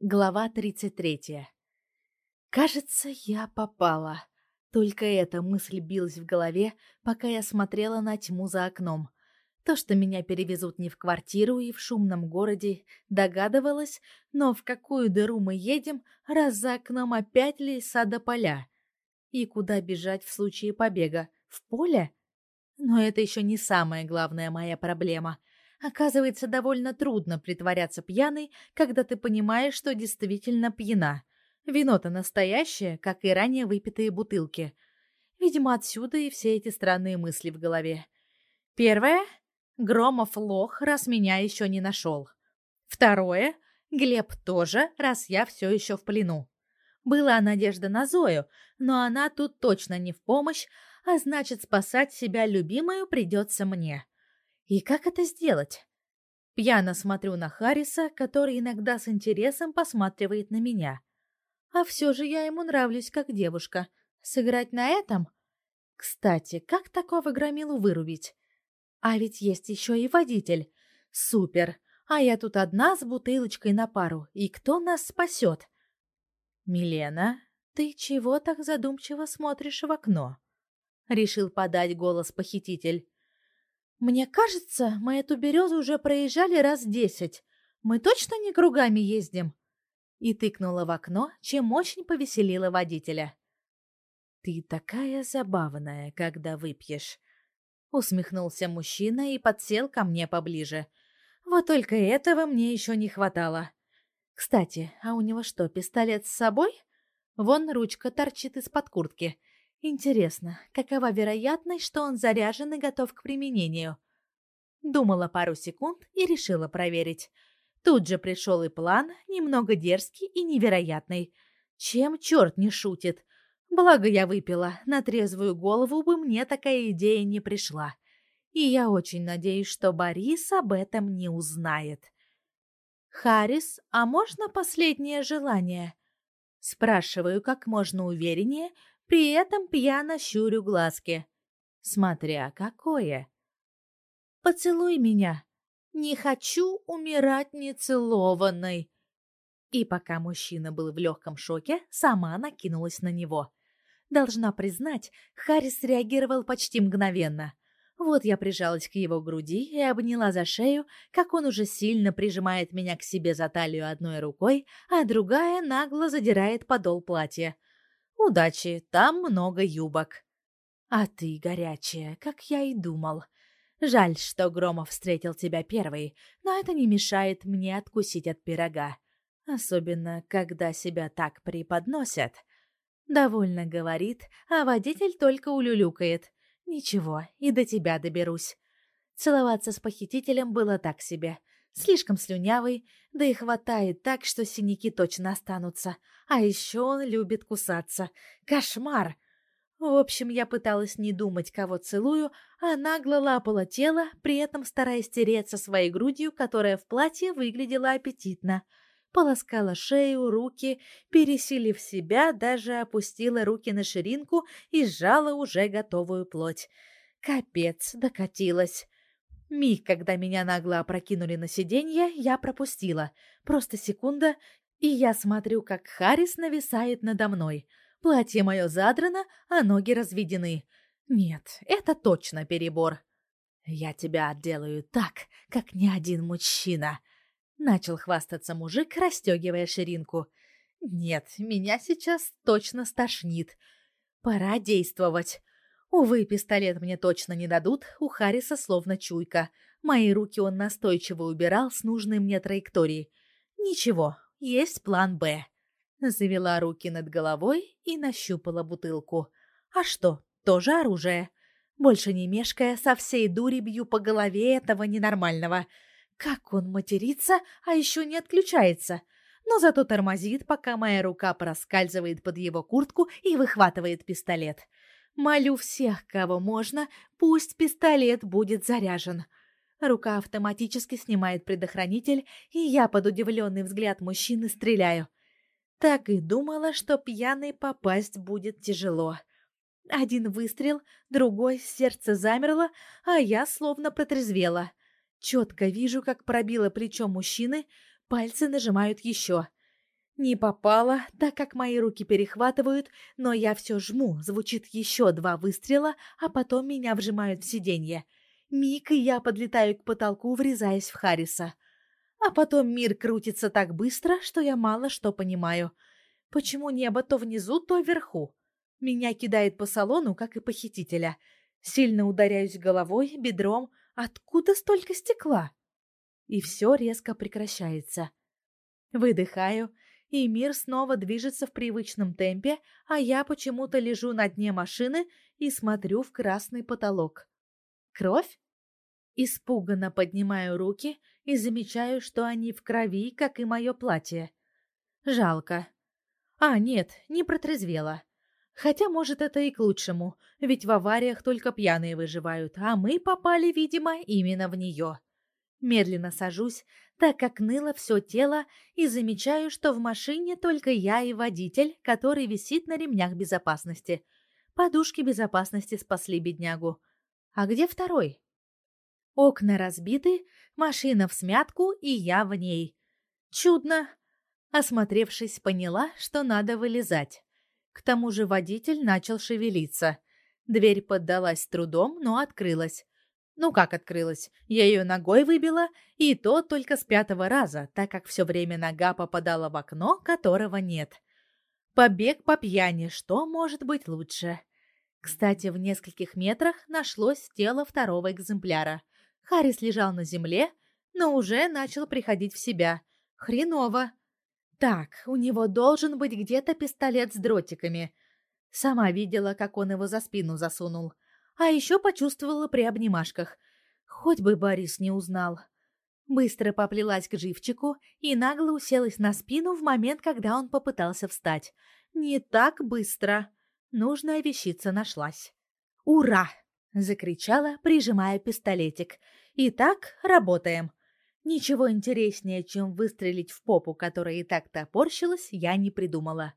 Глава 33. Кажется, я попала. Только эта мысль билась в голове, пока я смотрела на тьму за окном. То, что меня перевезут не в квартиру и в шумном городе, догадывалась, но в какую дыру мы едем, раз за окном опять леса до поля? И куда бежать в случае побега? В поле? Но это еще не самая главная моя проблема. Оказывается, довольно трудно притворяться пьяной, когда ты понимаешь, что действительно пьяна. Вино-то настоящее, как и ранее выпитые бутылки. Видимо, отсюда и все эти странные мысли в голове. Первое. Громов лох, раз меня еще не нашел. Второе. Глеб тоже, раз я все еще в плену. Была надежда на Зою, но она тут точно не в помощь, а значит, спасать себя любимую придется мне. И как это сделать? Пьяно смотрю на Харриса, который иногда с интересом посматривает на меня. А все же я ему нравлюсь как девушка. Сыграть на этом? Кстати, как такого громилу вырубить? А ведь есть еще и водитель. Супер! А я тут одна с бутылочкой на пару. И кто нас спасет? Милена, ты чего так задумчиво смотришь в окно? Решил подать голос похититель. Мне кажется, мы эту березу уже проезжали раз десять. Мы точно не кругами ездим? И тыкнула в окно, чем очень повеселила водителя. Ты такая забавная, когда выпьешь, усмехнулся мужчина и подсел ко мне поближе. Вот только этого мне еще не хватало. Кстати, а у него что, пистолет с собой? Вон ручка торчит из-под куртки. Интересно, какова вероятность, что он заряжен и готов к применению? Думала пару секунд и решила проверить. Тут же пришел и план, немного дерзкий и невероятный. Чем черт не шутит? Благо я выпила, на трезвую голову бы мне такая идея не пришла. И я очень надеюсь, что Борис об этом не узнает. «Харрис, а можно последнее желание?» Спрашиваю как можно увереннее, при этом пьяно щурю глазки. Смотря какое. «Поцелуй меня. Не хочу умирать нецелованной». И пока мужчина был в легком шоке, сама накинулась на него. Должна признать, Харрис реагировал почти мгновенно. Вот я прижалась к его груди и обняла за шею, как он уже сильно прижимает меня к себе за талию одной рукой, а другая нагло задирает подол платья. Удачи, там много юбок. А ты горячая, как я и думал. Жаль, что Громов встретил тебя первой, но это не мешает мне откусить от пирога. Особенно, когда себя так преподносят. Довольно говорит, а водитель только улюлюкает. Ничего, и до тебя доберусь. Целоваться с похитителем было так себе. Слишком слюнявый, да и хватает так, что синяки точно останутся. А еще он любит кусаться. Кошмар! В общем, я пыталась не думать, кого целую, а нагло лапала тело, при этом стараясь тереться своей грудью, которая в платье выглядела аппетитно. Полоскала шею, руки, пересилив себя, даже опустила руки на ширинку и сжала уже готовую плоть. Капец, докатилась. Миг, когда меня нагло опрокинули на сиденье, я пропустила. Просто секунда, и я смотрю, как Харрис нависает надо мной. Платье мое задрано, а ноги разведены. Нет, это точно перебор. Я тебя отделаю так, как ни один мужчина. Начал хвастаться мужик, расстегивая ширинку. Нет, меня сейчас точно стошнит. Пора действовать. Увы, пистолет мне точно не дадут, у Харриса словно чуйка. Мои руки он настойчиво убирал с нужной мне траектории. Ничего, есть план «Б». Завела руки над головой и нащупала бутылку. А что, тоже оружие. Больше не мешкая, со всей дури бью по голове этого ненормального. Как он матерится, а еще не отключается. Но зато тормозит, пока моя рука проскальзывает под его куртку и выхватывает пистолет. Молю всех, кого можно, пусть пистолет будет заряжен. Рука автоматически снимает предохранитель, и я под удивленный взгляд мужчины стреляю. Так и думала, что пьяный попасть будет тяжело. Один выстрел, другой, сердце замерло, а я словно протрезвела. Четко вижу, как пробило плечо мужчины, пальцы нажимают еще. Не попала, так как мои руки перехватывают, но я все жму. Звучит еще два выстрела, а потом меня вжимают в сиденье. Миг, и я подлетаю к потолку, врезаясь в Харриса. А потом мир крутится так быстро, что я мало что понимаю. Почему небо то внизу, то вверху? Меня кидает по салону, как и похитителя. Сильно ударяюсь головой, бедром. Откуда столько стекла? И все резко прекращается. Выдыхаю, и мир снова движется в привычном темпе, а я почему-то лежу на дне машины и смотрю в красный потолок. Кровь? Испуганно поднимаю руки и замечаю, что они в крови, как и мое платье. Жалко. А, нет, не протрезвела. Хотя, может, это и к лучшему, ведь в авариях только пьяные выживают, а мы попали, видимо, именно в нее. Медленно сажусь, так как ныло все тело, и замечаю, что в машине только я и водитель, который висит на ремнях безопасности. Подушки безопасности спасли беднягу. А где второй? Окна разбиты, машина в смятку, и я в ней. Чудно. Осмотревшись, поняла, что надо вылезать. К тому же водитель начал шевелиться. Дверь поддалась трудом, но открылась. Ну как открылась? Я ее ногой выбила, и то только с пятого раза, так как все время нога попадала в окно, которого нет. Побег по пьяни, что может быть лучше? Кстати, в нескольких метрах нашлось тело второго экземпляра. Харрис лежал на земле, но уже начал приходить в себя. Хреново. Так, у него должен быть где-то пистолет с дротиками. Сама видела, как он его за спину засунул. А еще почувствовала при обнимашках. Хоть бы Борис не узнал. Быстро поплелась к живчику и нагло уселась на спину в момент, когда он попытался встать. Не так быстро. Нужная вещица нашлась. «Ура!» — закричала, прижимая пистолетик. «Итак, работаем». Ничего интереснее, чем выстрелить в попу, которая и так топорщилась, я не придумала.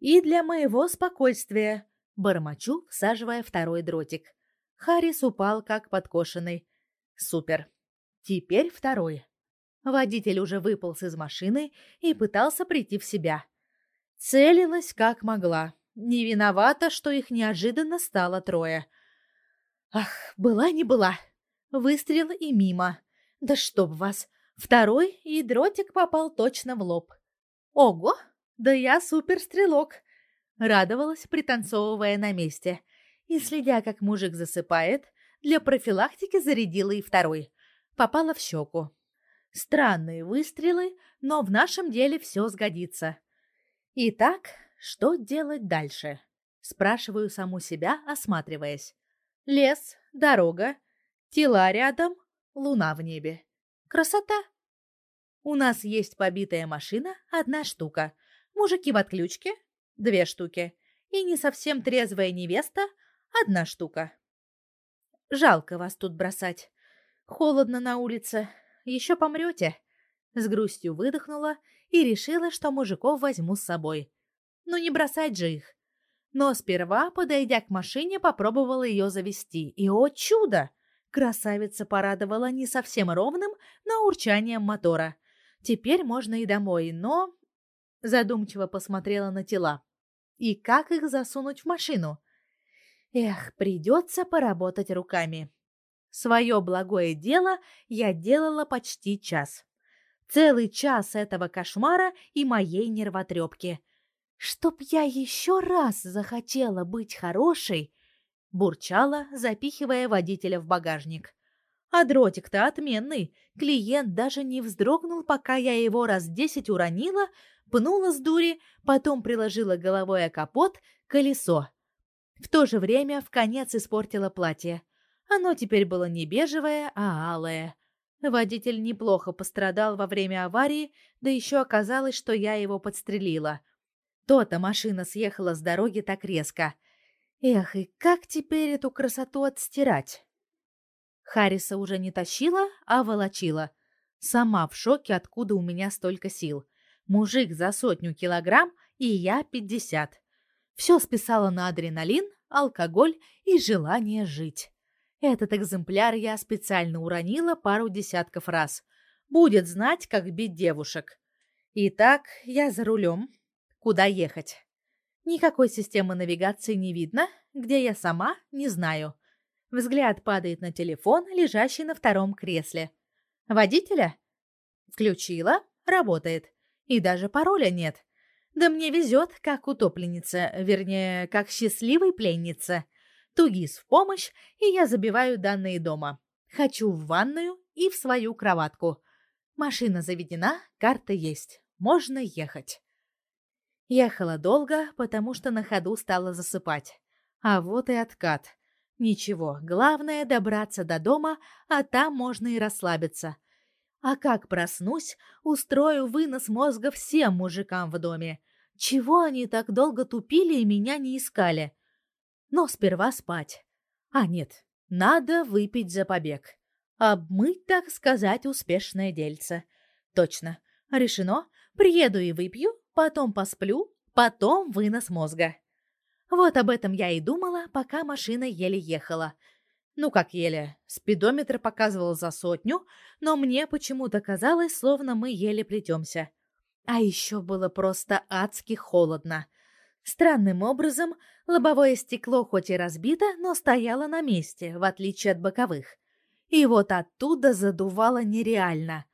И для моего спокойствия Бормочу, всаживая второй дротик. Харрис упал, как подкошенный. Супер. Теперь второй. Водитель уже выполз из машины и пытался прийти в себя. Целилась как могла. Не виновата, что их неожиданно стало трое. Ах, была не была. Выстрел и мимо. Да чтоб вас. Второй, и дротик попал точно в лоб. Ого, да я суперстрелок радовалась, пританцовывая на месте. И, следя, как мужик засыпает, для профилактики зарядила и второй. Попала в щеку. Странные выстрелы, но в нашем деле все сгодится. Итак, что делать дальше? Спрашиваю саму себя, осматриваясь. Лес, дорога, тела рядом, луна в небе. Красота! У нас есть побитая машина, одна штука. Мужики в отключке, две штуки, и не совсем трезвая невеста — одна штука. Жалко вас тут бросать. Холодно на улице, еще помрете. С грустью выдохнула и решила, что мужиков возьму с собой. Ну не бросать же их. Но сперва, подойдя к машине, попробовала ее завести. И, о чудо! Красавица порадовала не совсем ровным, но урчанием мотора. Теперь можно и домой, но задумчиво посмотрела на тела. И как их засунуть в машину? Эх, придется поработать руками. Свое благое дело я делала почти час. Целый час этого кошмара и моей нервотрепки. Чтоб я еще раз захотела быть хорошей, бурчала, запихивая водителя в багажник. А дротик-то отменный. Клиент даже не вздрогнул, пока я его раз десять уронила, пнула с дури, потом приложила головой о капот колесо. В то же время в конец испортила платье. Оно теперь было не бежевое, а алое. Водитель неплохо пострадал во время аварии, да еще оказалось, что я его подстрелила. То-то машина съехала с дороги так резко. Эх, и как теперь эту красоту отстирать? Харриса уже не тащила, а волочила. Сама в шоке, откуда у меня столько сил. Мужик за сотню килограмм, и я пятьдесят. Все списала на адреналин, алкоголь и желание жить. Этот экземпляр я специально уронила пару десятков раз. Будет знать, как бить девушек. Итак, я за рулем. Куда ехать? Никакой системы навигации не видно, где я сама, не знаю. Взгляд падает на телефон, лежащий на втором кресле. Водителя? Включила, работает. И даже пароля нет. Да мне везет, как утопленница, вернее, как счастливой пленнице. Тугис в помощь, и я забиваю данные дома. Хочу в ванную и в свою кроватку. Машина заведена, карта есть. Можно ехать. Ехала долго, потому что на ходу стала засыпать. А вот и откат. Ничего, главное добраться до дома, а там можно и расслабиться. А как проснусь, устрою вынос мозга всем мужикам в доме. Чего они так долго тупили и меня не искали? Но сперва спать. А нет, надо выпить за побег. Обмыть, так сказать, успешное дельце. Точно. Решено. Приеду и выпью, потом посплю, потом вынос мозга. Вот об этом я и думала, пока машина еле ехала. Ну как еле, спидометр показывал за сотню, но мне почему-то казалось, словно мы еле плетемся. А еще было просто адски холодно. Странным образом, лобовое стекло хоть и разбито, но стояло на месте, в отличие от боковых. И вот оттуда задувало нереально.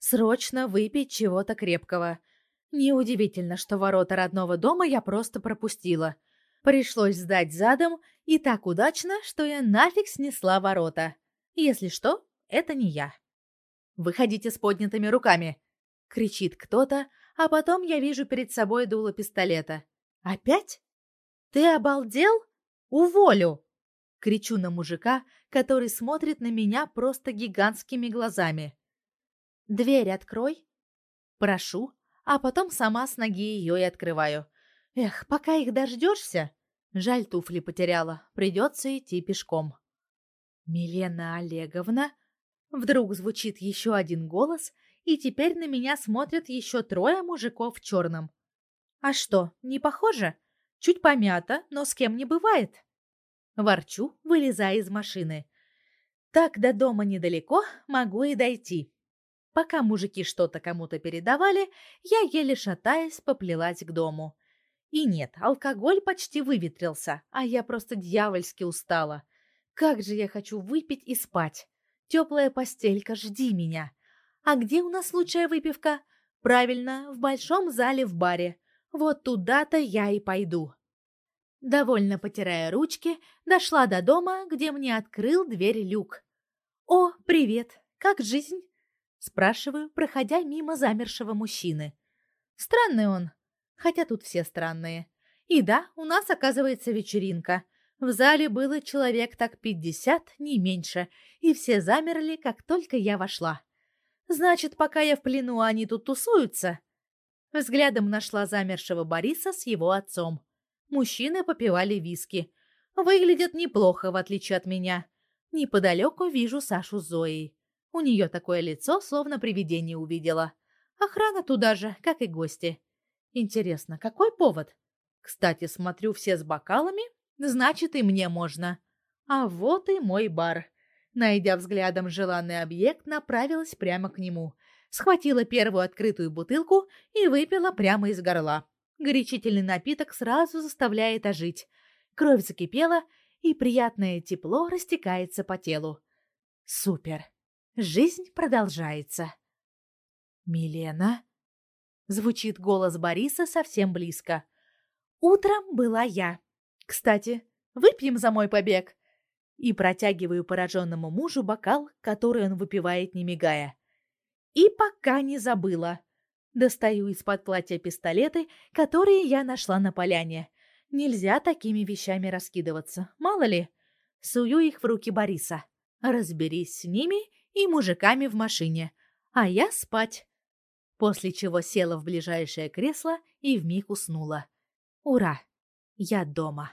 Срочно выпить чего-то крепкого. Неудивительно, что ворота родного дома я просто пропустила. Пришлось сдать задом, и так удачно, что я нафиг снесла ворота. Если что, это не я. «Выходите с поднятыми руками!» — кричит кто-то, а потом я вижу перед собой дуло пистолета. «Опять? Ты обалдел? Уволю!» Кричу на мужика, который смотрит на меня просто гигантскими глазами. «Дверь открой!» Прошу, а потом сама с ноги ее и открываю. Эх, пока их дождешься. Жаль, туфли потеряла, придется идти пешком. Милена Олеговна? Вдруг звучит еще один голос, и теперь на меня смотрят еще трое мужиков в черном. А что, не похоже? Чуть помято, но с кем не бывает. Ворчу, вылезая из машины. Так до дома недалеко, могу и дойти. Пока мужики что-то кому-то передавали, я еле шатаясь поплелась к дому. И нет, алкоголь почти выветрился, а я просто дьявольски устала. Как же я хочу выпить и спать. Теплая постелька, жди меня. А где у нас лучшая выпивка? Правильно, в большом зале в баре. Вот туда-то я и пойду. Довольно потирая ручки, дошла до дома, где мне открыл дверь люк. «О, привет! Как жизнь?» Спрашиваю, проходя мимо замершего мужчины. Странный он, хотя тут все странные. И да, у нас оказывается вечеринка. В зале было человек так пятьдесят, не меньше, и все замерли, как только я вошла. Значит, пока я в плену, они тут тусуются. Взглядом нашла замершего Бориса с его отцом. Мужчины попивали виски. Выглядят неплохо, в отличие от меня. Неподалеку вижу Сашу с Зоей. У нее такое лицо, словно привидение увидела. Охрана туда же, как и гости. Интересно, какой повод? Кстати, смотрю, все с бокалами, значит, и мне можно. А вот и мой бар. Найдя взглядом желанный объект, направилась прямо к нему. Схватила первую открытую бутылку и выпила прямо из горла. Горячительный напиток сразу заставляет ожить. Кровь закипела, и приятное тепло растекается по телу. Супер! Жизнь продолжается. «Милена?» Звучит голос Бориса совсем близко. «Утром была я. Кстати, выпьем за мой побег!» И протягиваю пораженному мужу бокал, который он выпивает, не мигая. И пока не забыла. Достаю из-под платья пистолеты, которые я нашла на поляне. Нельзя такими вещами раскидываться, мало ли. Сую их в руки Бориса. Разберись с ними и мужиками в машине, а я спать. После чего села в ближайшее кресло и вмиг уснула. Ура! Я дома.